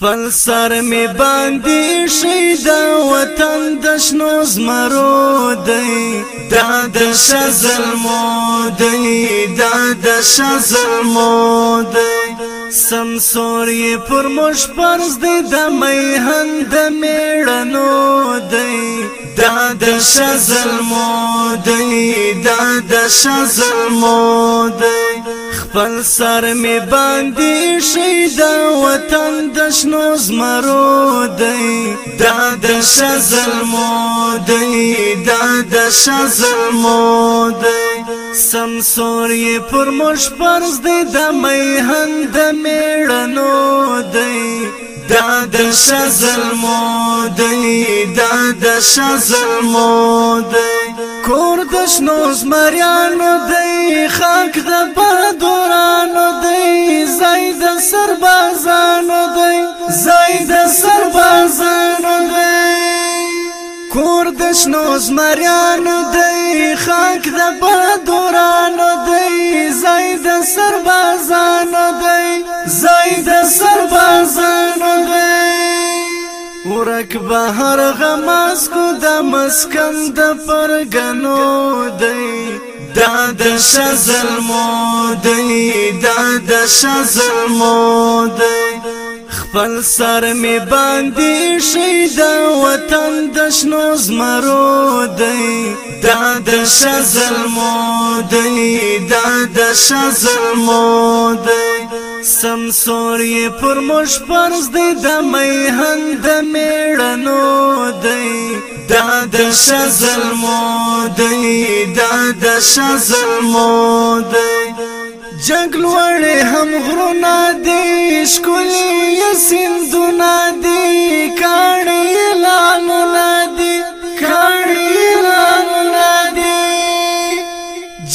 خپل سر می باندې شید وطن د شنو زمرو دی دا د شزل مو دی دا د شزل مو دی سمسوري پر مش پرز دی د میهن د میړنو دی دا د شزل مو دی دا د شزل مو دی خپل سر می باندې شیدا وطن د شنو زمرو دی دا د شزلمو دی دا د شزلمو دی سمسور یې پر مش پرز دی د میهن د میړنو دی دا د شزلمو دی دا د شزلمو دی کور د شنو زمریانو دی خاک د بادورانو دی زای د سربازانو دی زای د سربازانو دی کور د شنو زمریانو دی خاک د بادورانو دی زای د سربازانو دی زای د سربازانو دی ورک بهر غماس کو د مسکن د پرګنو دی دا د شزل مو دی دا د شزل مو دی خپل سر می باندې شید وطن د شنو زمرو دی دا د شزل مو دی دا د شزل مو دی سمسور یې پر مش پرز دی د میهن د میړنو دی دا د شزل مو دی دا د شزل مو دی جنگ لوړې هم غرونه دی ښکلې سندونه دی کاڼې لالونه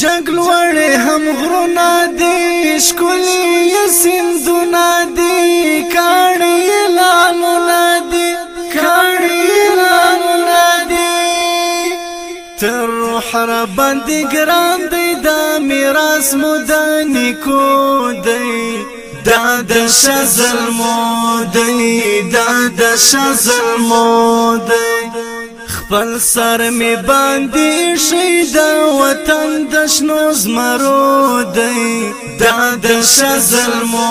جنگ لوړې هم غرونه دي شکلي سندونه دي کاڼي لالونه دي کاڼي لالونه دي تر حر باندې ګران دی دا میراث مو د نیکو دی دا د شزل مو دی دا د شزل مو دی خپل سر می باندې شید وطن د شنو زمرو دی دا د شزل مو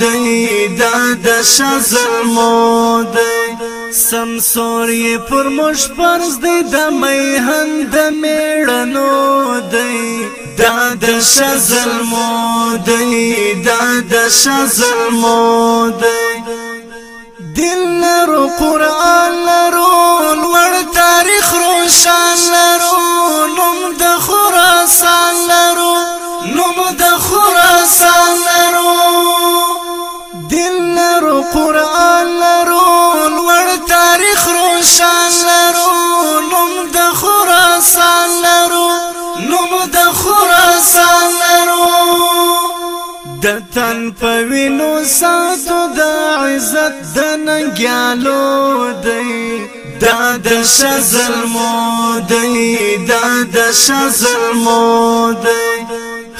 دی دا د شزل مو دی سم سوري پر مش پرز دی د میهن د میړنو دی دا د شزل مو دی دا د شزل مو دی د تن پوینو ساتو د عزت د ننګیالو دی دا د شزل مو دی دا د شزل مو دی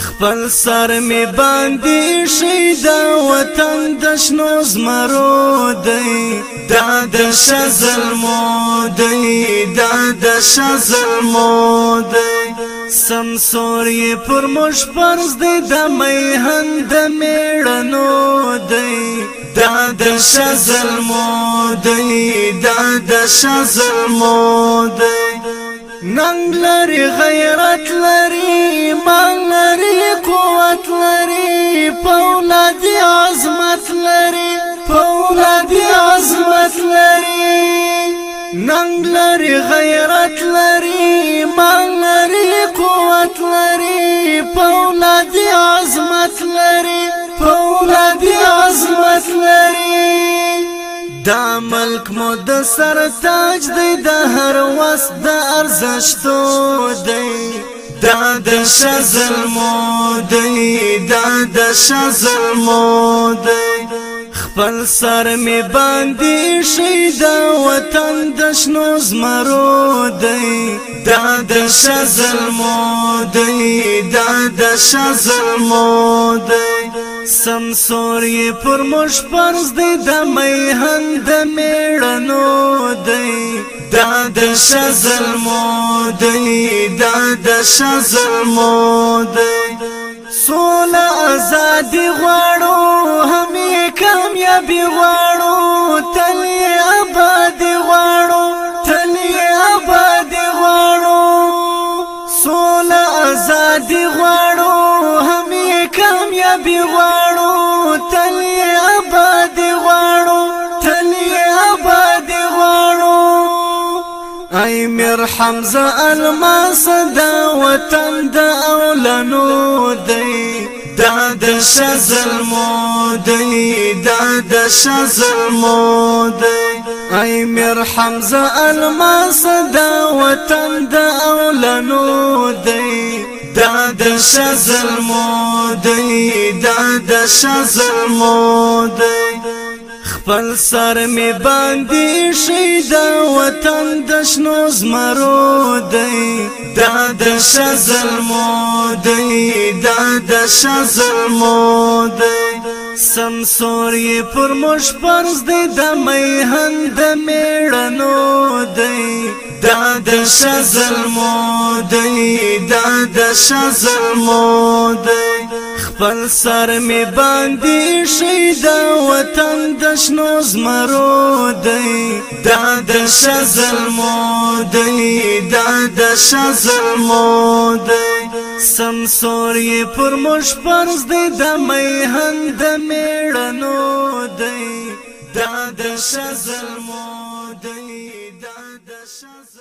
خپل سر می باندې شي دا وطن د شنو زمرو دی دا د شزل مو دی دا د شزل مو دی سمسوري پر مش پرز دی د میهن د میړنو دی دا د شزل مو دی دا د شزل مو دی ننګ لري غیرت لري مان لري قوت لري پولاد عظمت لري پولاد عظمت لري ننګ لري غیرت لري لري فولاد عظمت لري دا ملک مو د سر تاج دی د هر وس د ارزښتو دی دا د شزل مو دی دا د شزل مو دی خپل سر می باندې شید وطن د شنو زمرو دی دا د شزل مو دی دا د شزل مو دی سمسور یې پر مش پرز دی د میهن د میړنو دی دا د شزل مو دی دا د شزل مو دی سوله ازادي غواړو همې کامیابی غواړو تل آباد غواړو تل آباد غواړو سوله ازادي غواړو ابي غواړو تل اباد غواړو تل اباد غواړو اي مر حمزه الماس دا وطن دا اولنو دی دا د شزل مو دی دا د شزل مو دی ای مر حمزه الماس دا وطن دا اولنو دی دا د شزل مو دی دا د شزل مو دی خپل سر می باندې شي دا وطن د شنو زمرو دی دا د شزل مو دی دا د شزل مو دی سمسور یې پر مش پرز دی د میهن د میړنو دی دا د شزلمو دی دا د شزلمو دی خپل سر می باندې شید وطن د شنو زمرو دی دا د شزلمو دی دا د شزلمو دی سمسور یې پر مش پرز دی د میهن د میړنو دی دا د شزلمو دی دا د شزلمو